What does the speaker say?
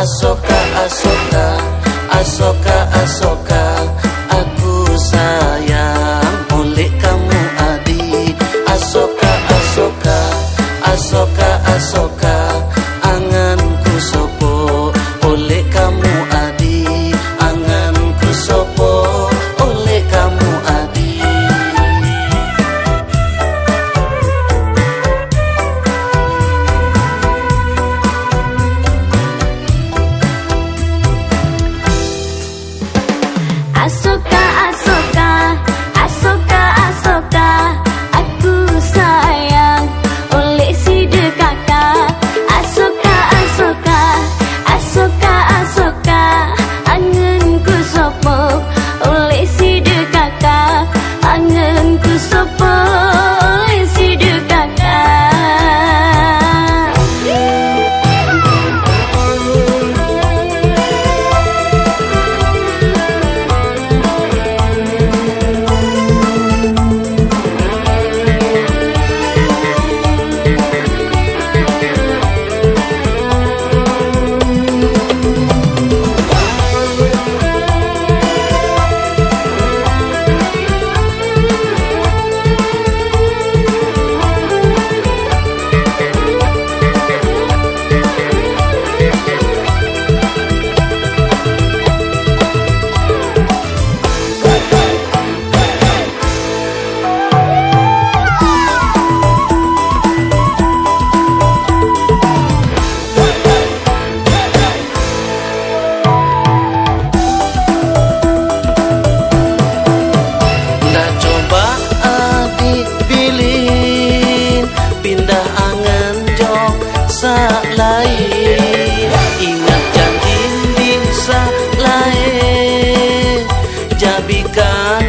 Azoka, Azoka, Azoka, Azoka. become